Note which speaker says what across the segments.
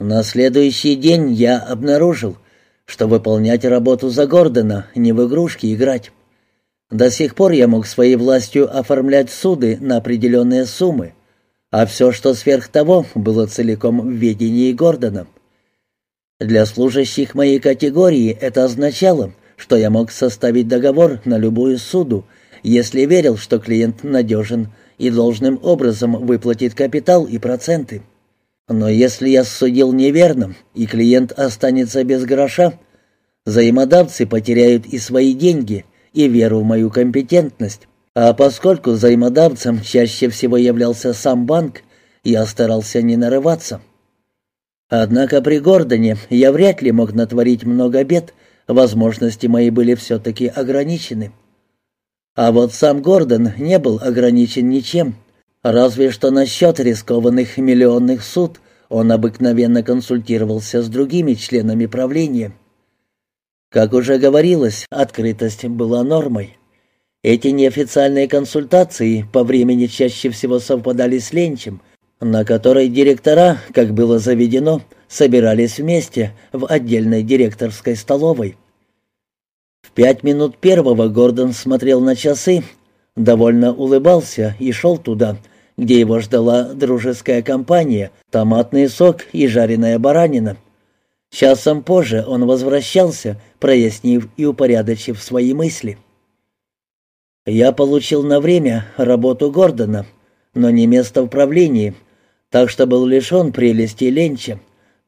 Speaker 1: На следующий день я обнаружил, что выполнять работу за Гордона, не в игрушки играть. До сих пор я мог своей властью оформлять суды на определенные суммы, а все, что сверх того, было целиком в ведении Гордона. Для служащих моей категории это означало, что я мог составить договор на любую суду, если верил, что клиент надежен и должным образом выплатит капитал и проценты. Но если я судил неверно, и клиент останется без гроша, взаимодавцы потеряют и свои деньги, и веру в мою компетентность. А поскольку взаимодавцем чаще всего являлся сам банк, я старался не нарываться. Однако при Гордоне я вряд ли мог натворить много бед, возможности мои были все-таки ограничены. А вот сам Гордон не был ограничен ничем, разве что насчет рискованных миллионных суд он обыкновенно консультировался с другими членами правления. Как уже говорилось, открытость была нормой. Эти неофициальные консультации по времени чаще всего совпадали с ленчем, на которой директора, как было заведено, собирались вместе в отдельной директорской столовой. В пять минут первого Гордон смотрел на часы, довольно улыбался и шел туда, где его ждала дружеская компания, томатный сок и жареная баранина. Часом позже он возвращался, прояснив и упорядочив свои мысли. «Я получил на время работу Гордона, но не место в правлении», так что был лишен прелести ленча,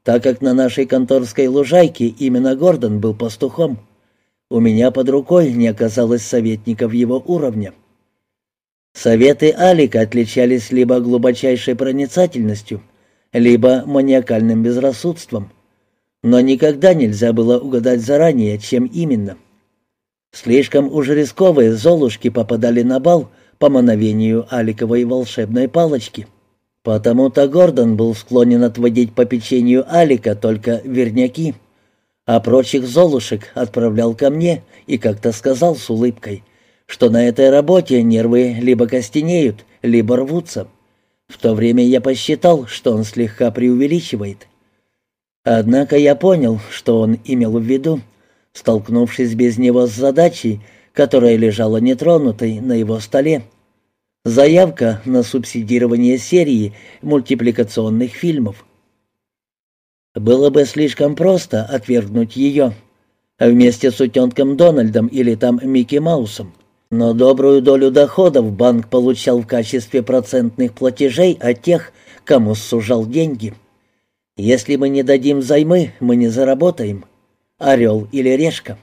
Speaker 1: так как на нашей конторской лужайке именно Гордон был пастухом. У меня под рукой не оказалось советников его уровня. Советы Алика отличались либо глубочайшей проницательностью, либо маниакальным безрассудством. Но никогда нельзя было угадать заранее, чем именно. Слишком уж рисковые золушки попадали на бал по мановению Аликовой волшебной палочки — Потому-то Гордон был склонен отводить по печенью Алика только верняки, а прочих золушек отправлял ко мне и как-то сказал с улыбкой, что на этой работе нервы либо костенеют, либо рвутся. В то время я посчитал, что он слегка преувеличивает. Однако я понял, что он имел в виду, столкнувшись без него с задачей, которая лежала нетронутой на его столе. Заявка на субсидирование серии мультипликационных фильмов. Было бы слишком просто отвергнуть ее вместе с утенком Дональдом или там Микки Маусом. Но добрую долю доходов банк получал в качестве процентных платежей от тех, кому сужал деньги. Если мы не дадим займы, мы не заработаем. Орел или решка.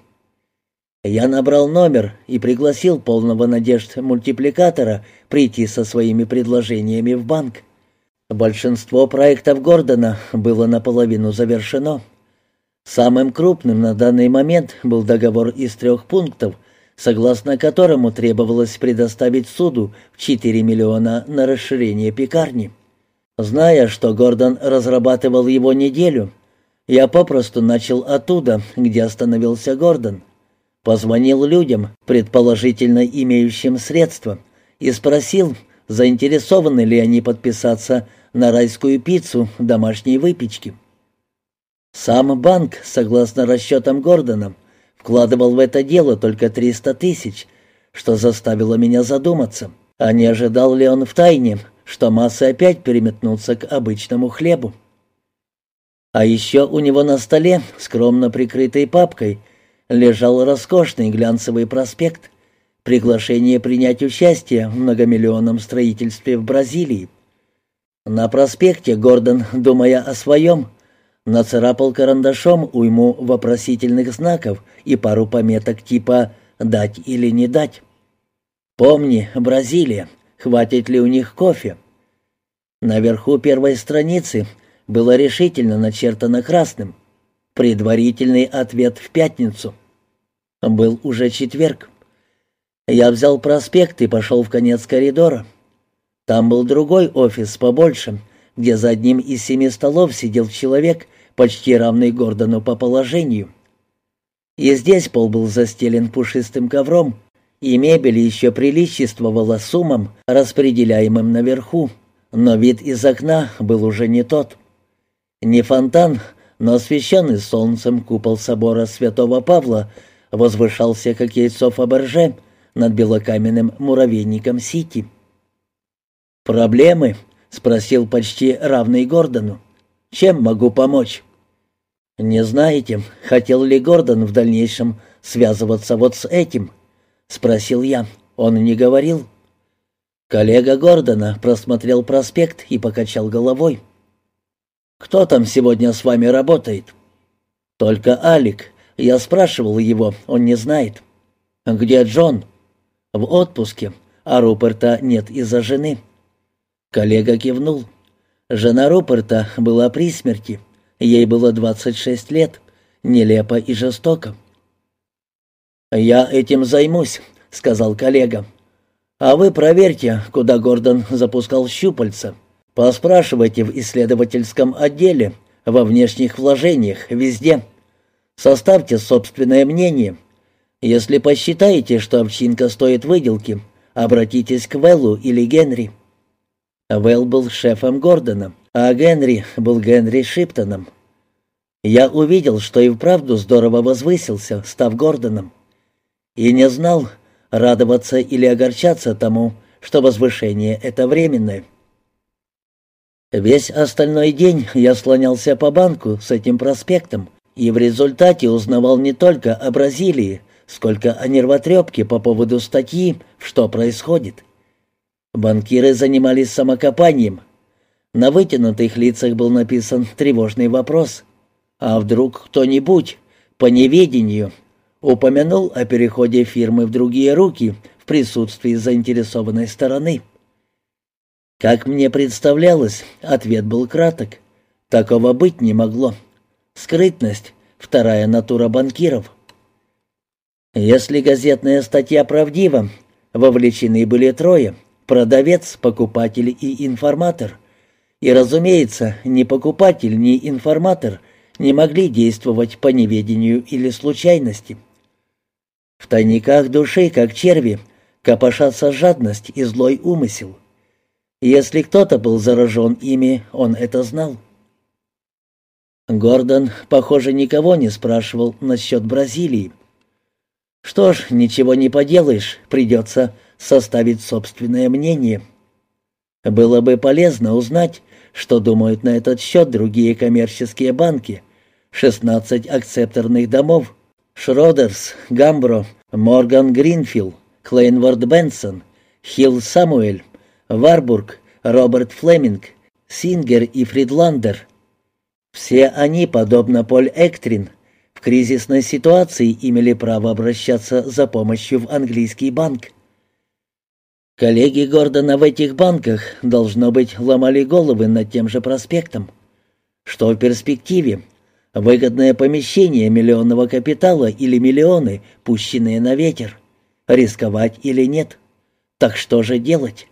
Speaker 1: Я набрал номер и пригласил полного надежд мультипликатора прийти со своими предложениями в банк. Большинство проектов Гордона было наполовину завершено. Самым крупным на данный момент был договор из трех пунктов, согласно которому требовалось предоставить суду в 4 миллиона на расширение пекарни. Зная, что Гордон разрабатывал его неделю, я попросту начал оттуда, где остановился Гордон. Позвонил людям, предположительно имеющим средства, и спросил, заинтересованы ли они подписаться на райскую пиццу домашней выпечки. Сам банк, согласно расчетам Гордона, вкладывал в это дело только 300 тысяч, что заставило меня задуматься, а не ожидал ли он втайне, что массы опять переметнутся к обычному хлебу. А еще у него на столе, скромно прикрытой папкой, лежал роскошный глянцевый проспект, приглашение принять участие в многомиллионном строительстве в Бразилии. На проспекте Гордон, думая о своем, нацарапал карандашом уйму вопросительных знаков и пару пометок типа «дать или не дать». «Помни, Бразилия, хватит ли у них кофе?» Наверху первой страницы было решительно начертано красным – Предварительный ответ в пятницу. Был уже четверг. Я взял проспект и пошел в конец коридора. Там был другой офис побольше, где за одним из семи столов сидел человек, почти равный Гордону по положению. И здесь пол был застелен пушистым ковром, и мебель еще приличествовала суммам, распределяемым наверху, но вид из окна был уже не тот. Не фонтан, но освещенный солнцем купол собора святого Павла возвышался, как яйцо Фаберже, над белокаменным муравейником Сити. «Проблемы?» — спросил почти равный Гордону. «Чем могу помочь?» «Не знаете, хотел ли Гордон в дальнейшем связываться вот с этим?» — спросил я. Он не говорил. Коллега Гордона просмотрел проспект и покачал головой. «Кто там сегодня с вами работает?» «Только Алик. Я спрашивал его, он не знает». «Где Джон?» «В отпуске, а Руперта нет из-за жены». Коллега кивнул. Жена Руперта была при смерти. Ей было 26 лет. Нелепо и жестоко. «Я этим займусь», — сказал коллега. «А вы проверьте, куда Гордон запускал щупальца». Поспрашивайте в исследовательском отделе, во внешних вложениях, везде. Составьте собственное мнение. Если посчитаете, что овчинка стоит выделки, обратитесь к Веллу или Генри. Велл был шефом Гордона, а Генри был Генри Шиптоном. Я увидел, что и вправду здорово возвысился, став Гордоном. И не знал, радоваться или огорчаться тому, что возвышение — это временное. Весь остальной день я слонялся по банку с этим проспектом и в результате узнавал не только о Бразилии, сколько о нервотрепке по поводу статьи «Что происходит?». Банкиры занимались самокопанием. На вытянутых лицах был написан тревожный вопрос. А вдруг кто-нибудь, по неведению, упомянул о переходе фирмы в другие руки в присутствии заинтересованной стороны? Как мне представлялось, ответ был краток. Такого быть не могло. Скрытность — вторая натура банкиров. Если газетная статья правдива, вовлечены были трое — продавец, покупатель и информатор. И, разумеется, ни покупатель, ни информатор не могли действовать по неведению или случайности. В тайниках души, как черви, копошатся жадность и злой умысел — если кто-то был заражен ими, он это знал. Гордон, похоже, никого не спрашивал насчет Бразилии. Что ж, ничего не поделаешь, придется составить собственное мнение. Было бы полезно узнать, что думают на этот счет другие коммерческие банки. 16 акцепторных домов. Шродерс, Гамбро, Морган Гринфилд, Клейнворт Бенсон, Хилл Самуэль, Варбург, Роберт Флеминг, Сингер и Фридландер. Все они, подобно Поль Эктрин, в кризисной ситуации имели право обращаться за помощью в английский банк. Коллеги Гордона в этих банках, должно быть, ломали головы над тем же проспектом. Что в перспективе? Выгодное помещение миллионного капитала или миллионы, пущенные на ветер? Рисковать или нет? Так что же делать?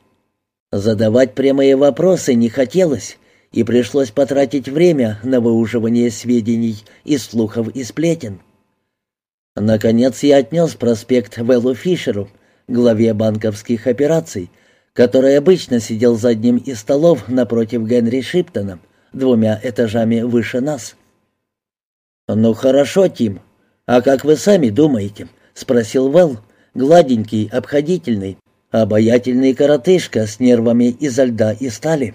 Speaker 1: Задавать прямые вопросы не хотелось, и пришлось потратить время на выуживание сведений из слухов и сплетен. Наконец я отнес проспект Вэллу Фишеру, главе банковских операций, который обычно сидел за одним из столов напротив Генри Шиптона, двумя этажами выше нас. «Ну хорошо, Тим. А как вы сами думаете?» — спросил Вэлл, гладенький, обходительный, Обаятельный коротышка с нервами изо льда и стали.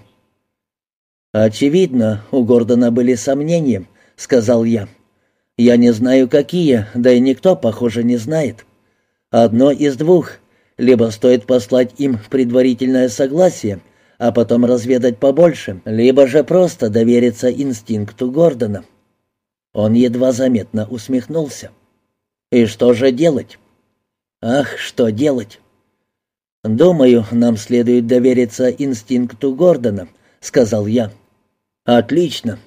Speaker 1: «Очевидно, у Гордона были сомнения», — сказал я. «Я не знаю, какие, да и никто, похоже, не знает. Одно из двух. Либо стоит послать им предварительное согласие, а потом разведать побольше, либо же просто довериться инстинкту Гордона». Он едва заметно усмехнулся. «И что же делать?» «Ах, что делать?» «Думаю, нам следует довериться инстинкту Гордона», — сказал я. «Отлично».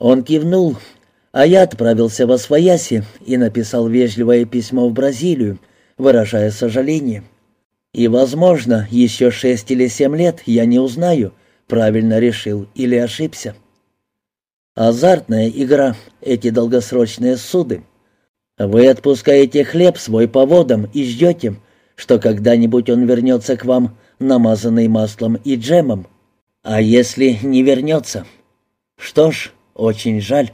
Speaker 1: Он кивнул, а я отправился во Свояси и написал вежливое письмо в Бразилию, выражая сожаление. И, возможно, еще шесть или семь лет я не узнаю, правильно решил или ошибся. Азартная игра, эти долгосрочные суды. Вы отпускаете хлеб свой по водам и ждете, что когда-нибудь он вернется к вам, намазанный маслом и джемом. А если не вернется? Что ж, очень жаль.